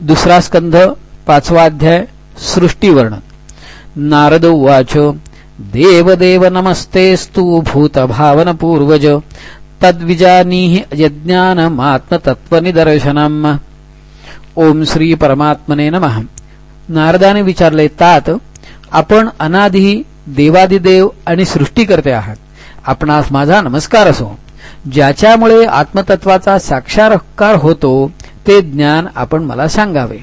दुसरा स्कंध पाचवा अध्याय सृष्टीवर्ण. नारद उवाच देवदेव नमस्तेस्तु भूतभावनपूर्वज तद्विजानीहि यज्ञानमात्मतत्त्वनिदर्शनम् ओम श्री परमात्मने नमः. नारदाने विचारले तात आपण अनाधी देवादिदेव आणि सृष्टीकर्ते आहात. आपणास माझा नमस्कार असो. ज्याच्यामुळे आत्मतत्वाचा साक्षात्कार होतो ते ज्ञान आपण मला सांगावे.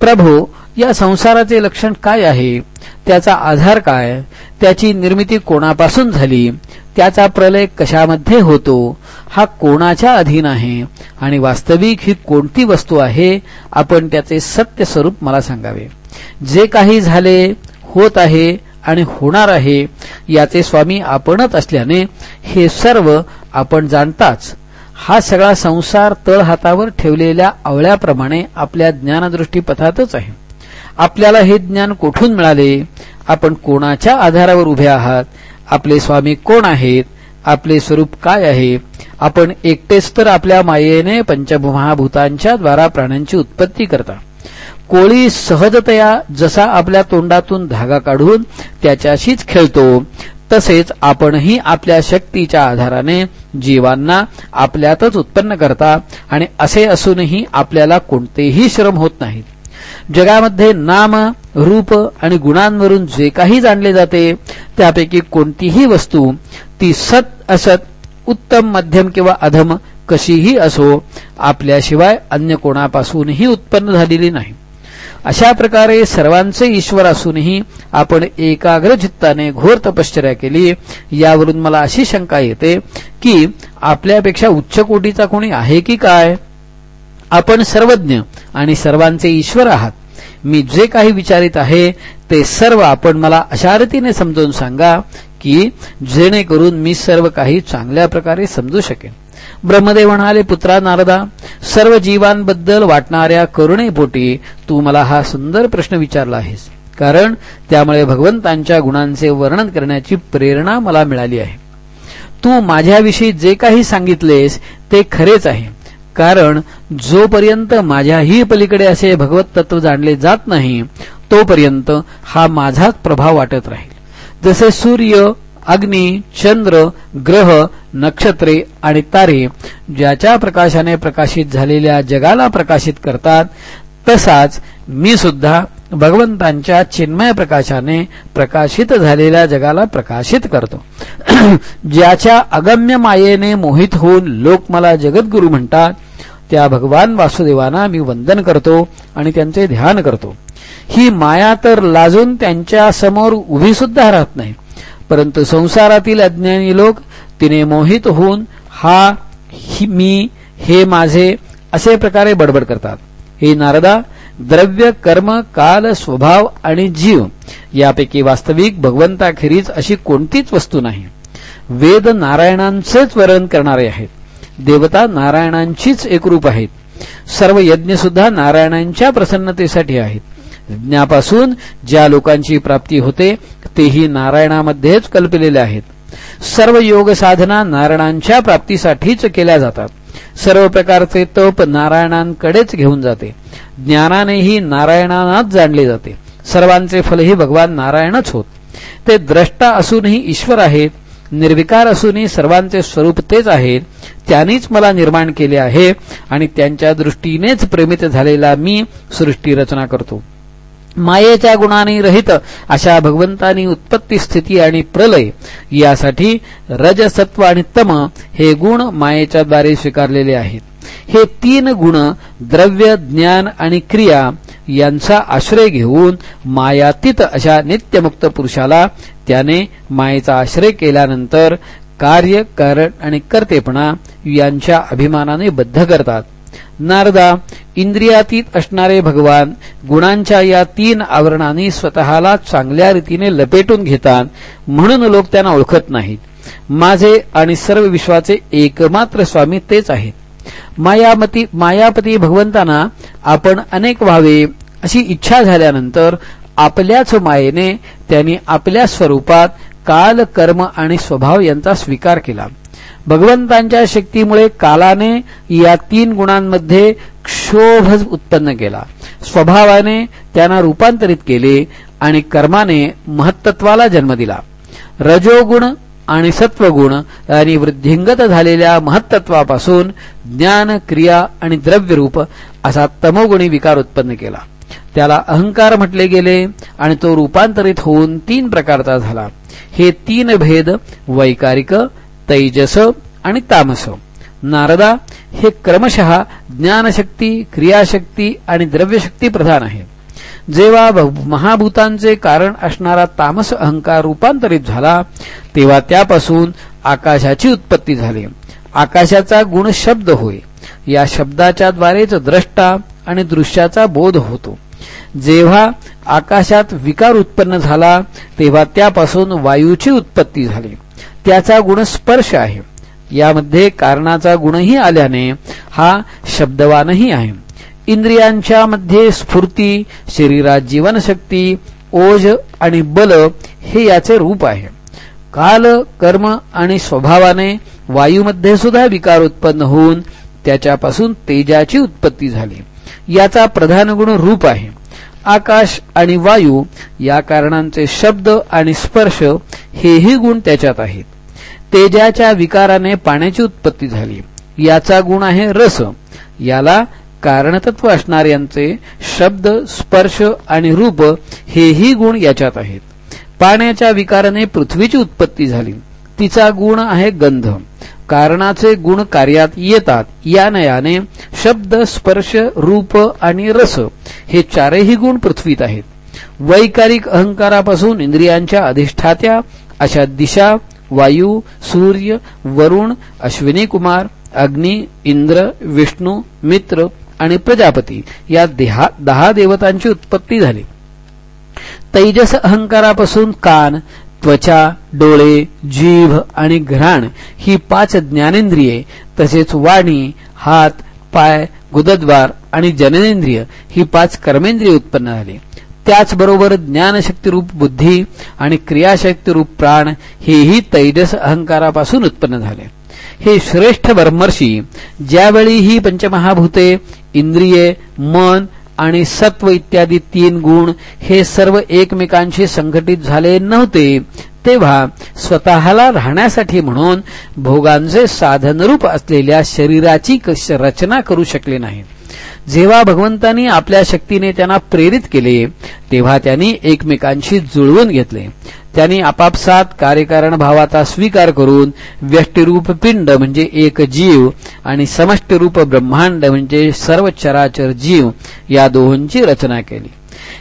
प्रभो या संसाराचे लक्षण काय आहे? त्याचा आधार काय? त्याची निर्मिती कोणापासून झाली? त्याचा प्रलय कशामध्ये होतो? हा कोणाच्या अधीन आहे? आणि वास्तविक ही कोणती वस्तू आहे? आपण त्याचे सत्य स्वरूप मला सांगावे. जे काही झाले होत आहे आणि होणार आहे याचे स्वामी आपणच असल्याने हे सर्व आपण जाणताच हा सगळा संसार तळहातावर ठेवलेल्या आवळ्याप्रमाणे आपल्या ज्ञानदृष्टी पथातच आहे. आपल्याला हे ज्ञान कोठून मिळाले? आपण कोणाच्या आधारावर उभे आहात? आपले स्वामी कोण आहेत? आपले स्वरूप काय आहे? आपण एकटेच तर आपल्या मायेने पंचमहाभूतांच्या द्वारा प्राण्यांची उत्पत्ती करता. कोळी सहजतया जसा आपल्या तोंडातून धागा काढून त्याच्याशीच खेळतो तसेच आपणही आपल्या शक्तीच्या आधाराने जीवांना आपल्यातच उत्पन्न करता आणि असे असूनही आपल्याला कोणतेही श्रम होत नाहीत जगामध्ये नाम रूप आणि गुणांवरून जे काही जाणले जाते त्यापैकी कोणतीही वस्तू ती सत असत उत्तम मध्यम किंवा अधम कशीही असो आपल्याशिवाय अन्य कोणापासूनही उत्पन्न झालेली नाही. अशा प्रकारे सर्वांचे ईश्वर असूनही आपण एकाग्र चित्ताने घोर तपश्चर्या केली यावरून मला अशी शंका येते की आपल्यापेक्षा उच्च कोटीचा कोणी आहे की काय? आपण सर्वज्ञ आणि सर्वांचे ईश्वर आहात. मी जे काही विचारित आहे ते सर्व आपण मला अशा रीतीने समजावून सांगा की जेणेकरून मी सर्व काही चांगल्या प्रकारे समजू शकेन. ब्रह्मदेव म्हणाले पुत्रा नारदा सर्व जीवांबद्दल वाटणाऱ्या करुणेपोटी तू मला हा सुंदर प्रश्न विचारला आहेस. कारण त्यामुळे भगवंतांच्या गुणांचे वर्णन करण्याची प्रेरणा मला मिळाली आहे. तू माझ्याविषयी जे काही सांगितलेस ते खरेच आहे. कारण जोपर्यंत माझ्याही पलीकडे असे भगवत तत्व जाणले जात नाही तोपर्यंत हा माझाच प्रभाव वाटत राहील. जसे सूर्य अग्नी चंद्र ग्रह नक्षत्रे आणि तारे ज्याच्या प्रकाशाने प्रकाशित झालेल्या जगाला प्रकाशित करतात तसाच मी सुद्धा भगवंतांच्या चिन्मय प्रकाशाने प्रकाशित झालेल्या जगाला प्रकाशित करतो. ज्याच्या अगम्य मायेने मोहित होऊन लोक मला जगद्गुरु म्हणतात त्या भगवान वासुदेवांना मी वंदन करतो आणि त्यांचे ध्यान करतो. ही माया तर लाजून त्यांच्यासमोर उभी सुद्धा राहत नाही. परंतु संसारातील अज्ञानी लोक तिने मोहित होऊन हा मी हे माझे असे प्रकारे बडबड करतात. हे नारदा द्रव्य कर्म काल स्वभाव आणि जीव यापैकी वास्तविक भगवंताखेरीज अशी कोणतीच वस्तू नाही. वेद नारायणांचेच वरण करणारे आहेत. देवता नारायणांचीच एकरूप आहेत. सर्व यज्ञ सुद्धा नारायणांच्या प्रसन्नतेसाठी आहेत. ज्ञापासून ज्या लोकांची प्राप्ती होते तेही नारायणामध्येच कल्पलेले आहेत. सर्व योग साधना नारायणांच्या प्राप्तीसाठीच केल्या जातात. सर्व प्रकारचे तप नारायणांकडेच घेऊन जाते. ज्ञानानेही नारायणानाच जाणले जाते. सर्वांचे फलही भगवान नारायणच होत. ते द्रष्टा असूनही ईश्वर आहेत निर्विकार असूनही सर्वांचे स्वरूप तेच आहेत त्यांनीच मला निर्माण केले आहे आणि त्यांच्या दृष्टीनेच प्रेमित झालेला मी सृष्टी रचना करतो. मायेच्या गुणाने रहित अशा भगवंतानी उत्पत्ती स्थिती आणि प्रलय यासाठी रजसत्व आणि तम हे गुण मायेच्या द्वारे स्वीकारलेले आहेत. हे तीन गुण द्रव्य ज्ञान आणि क्रिया यांचा आश्रय घेऊन मायातीत अशा नित्यमुक्त पुरुषाला त्याने मायेचा आश्रय केल्यानंतर कार्य कारण आणि कर्तेपणा यांच्या अभिमानाने बद्ध करतात. नारदा इंद्रियातीत असणारे भगवान गुणांच्या या तीन आवरणांनी स्वतःला चांगल्या रीतीने लपेटून घेतात म्हणून लोक त्यांना ओळखत नाहीत. माझे आणि सर्व विश्वाचे एकमात्र स्वामी तेच आहेत. मायामती मायापती भगवंतांना आपण अनेक व्हावे अशी इच्छा झाल्यानंतर आपल्याच मायेने त्यांनी आपल्या स्वरूपात काल कर्म आणि स्वभाव यांचा स्वीकार केला. भगवंतांच्या शक्तीमुळे कालाने या तीन गुणांमध्ये क्षोभ उत्पन्न केला. स्वभावाने त्यांना रूपांतरित केले आणि कर्माने महत्त्वाला जन्म दिला. रजोगुण आणि सत्वगुण आणि वृद्धिंगत झालेल्या महत्त्वापासून ज्ञान क्रिया आणि द्रव्यरूप असा तमोगुणी विकार उत्पन्न केला. त्याला अहंकार म्हटले गेले आणि तो रूपांतरित होऊन तीन प्रकारचा झाला. हे तीन भेद वैकारिक तैजस आणि तामस नारदा हे क्रमशः ज्ञानशक्ती क्रियाशक्ती आणि द्रव्यशक्ती प्रधान आहे जेव्हा महाभूतांचे कारण असणारा तामस अहंकार रूपांतरित झाला तेव्हा त्यापासून आकाशाची उत्पत्ती झाली आकाशाचा गुण शब्द होय या शब्दाच्या द्वारेच द्रष्टा आणि दृश्याचा बोध होतो जेव्हा आकाशात विकार उत्पन्न झाला तेव्हा त्यापासून वायूची उत्पत्ती झाली त्याचा गुण स्पर्श आहे. यामध्ये कारणाचा गुणही आल्याने हा शब्दवानही आहे. इंद्रियांच्या मध्ये स्फूर्ती शरीरात जीवनशक्ती ओज आणि बल हे याचे रूप आहे. काल कर्म आणि स्वभावाने वायूमध्ये सुद्धा विकार उत्पन्न होऊन त्याच्यापासून तेजाची उत्पत्ती झाली. याचा प्रधान गुण रूप आहे. आकाश आणि वायू या कारणांचे शब्द आणि स्पर्श हेही गुण त्याच्यात आहेत. तेजाच्या विकाराने पाण्याची उत्पत्ती झाली. याचा गुण आहे रस. याला कारणतत्व असणाऱ्यांचे शब्द स्पर्श आणि रूप हेही गुण याच्यात आहेत. पाण्याच्या विकाराने पृथ्वीची उत्पत्ती झाली. तिचा गुण आहे गंध. कारणाचे गुण कार्यात येतात. या नयाने शब्द स्पर्श रूप आणि रस हे चारही गुण पृथ्वीत आहेत. वैकारिक अहंकारापासून इंद्रियांच्या अधिष्ठात्या अशा दिशा वायू सूर्य वरुण अश्विनी कुमार अग्नी इंद्र विष्णू मित्र आणि प्रजापती या दहा देवतांची उत्पत्ती झाली. तैजस अहंकारापासून कान त्वचा डोळे जीभ आणि घराण ही पाच ज्ञानेंद्रिये तसेच वाणी हात पाय गुदद्वार आणि जननेंद्रिय ही पाच कर्मेंद्रिय उत्पन्न झाली. त्याचबरोबर ज्ञानशक्तीरूप बुद्धी आणि क्रियाशक्तीरूप प्राण हेही तैजस अहंकारापासून उत्पन्न झाले. हे श्रेष्ठ ब्रह्मर्षी ज्यावेळी ही पंचमहाभूते इंद्रिये मन आणि सत्व इत्यादी तीन गुण हे सर्व एकमेकांशी संघटित झाले नव्हते तेव्हा स्वतःला राहण्यासाठी म्हणून भोगांचे साधनरूप असलेल्या शरीराची रचना करू शकले नाहीत. जेव्हा भगवंतांनी आपल्या शक्तीने त्यांना प्रेरित केले तेव्हा त्यांनी एकमेकांशी जुळवून घेतले. त्यांनी आपापसात कार्यकारण भावाचा स्वीकार करून व्यष्टीरूप पिंड म्हणजे एक जीव आणि समष्टीरूप ब्रह्मांड म्हणजे सर्व चराचर जीव या दोहोंची रचना केली.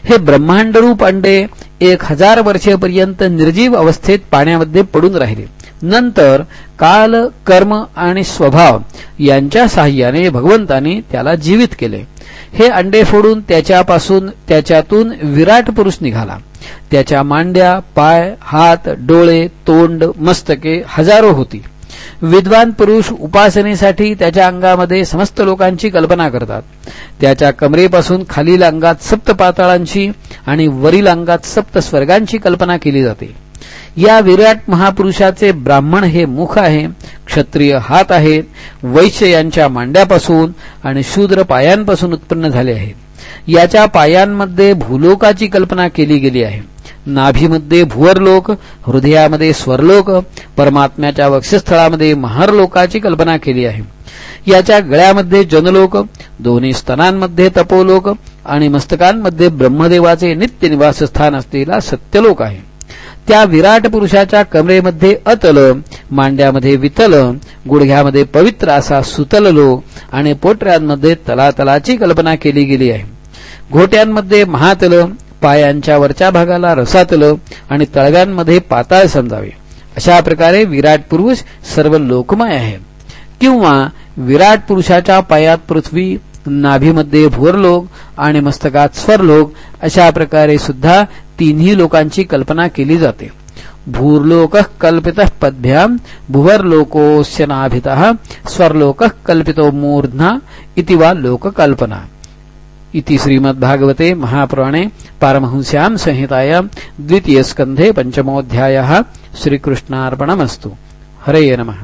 हे ब्रह्मांडरूप अंडे एक हजार वर्षेपर्यंत निर्जीव अवस्थेत पाण्यामध्ये पडून राहिले. नंतर काल कर्म आणि स्वभाव यांच्या साह्याने भगवंतानी त्याला जीवित केले. हे अंडे फोडून त्याच्यापासून त्याच्यातून विराट पुरुष निघाला. त्याच्या मांड्या पाय हात डोळे तोंड मस्तके हजारो होती. विद्वान पुरुष उपासनेसाठी त्याच्या अंगामध्ये समस्त लोकांची कल्पना करतात. त्याच्या कमरेपासून खालील अंगात सप्त पाताळांची आणि वरील अंगात सप्त स्वर्गांची कल्पना केली जाते. या विराट महापुरुषाचे ब्राह्मण हे मुख आहे क्षत्रिय हात आहेत वैश्य यांच्या मांड्यापासून आणि शूद्र पायांपासून उत्पन्न झाले आहेत याच्या पायांमध्ये भूलोकाची कल्पना केली गेली आहे. नाभीमध्ये भुवरलोक हृदयामध्ये स्वरलोक परमात्म्याच्या वक्षस्थळामध्ये महारलोकाची कल्पना केली आहे. याच्या गळ्यामध्ये जनलोक दोन्ही स्तनांमध्ये तपोलोक आणि मस्तकांमध्ये ब्रह्मदेवाचे नित्य निवासस्थान असलेला सत्यलोक आहे. त्या विराट पुरुषाच्या कमरेमध्ये अतल मांड्यामध्ये वितल गुडघ्यामध्ये पवित्र असा सुतललो आणि पोटऱ्यांमध्ये तलातलाची कल्पना केली गेली आहे. घोट्यांमध्ये महातल पायांच्या वरच्या भागाला रसातल आणि तळव्यांमध्ये पाताळ समजावे. अशा प्रकारे विराट पुरुष सर्व लोकमय आहे. किंवा विराट पुरुषाच्या पायात पृथ्वी नाभीमध्ये भोरलोक आणि मस्तकात स्वरलोक अशा प्रकारे सुद्धा तिन्ही लोकांची कल्पना केली जाते. भूर्लोक कल्पित पद्भ्याम भुवरलोकोस्य नाभित स्वरलोक कल्पितो मूर्ध्ना इति वा लोककल्पना. इति श्रीमद्भागवते महापुराणे पारमहंस्यां संहितायां द्वितीयस्कन्धे पञ्चमोऽध्यायः श्रीकृष्णार्पणमस्तु. हरे नमः.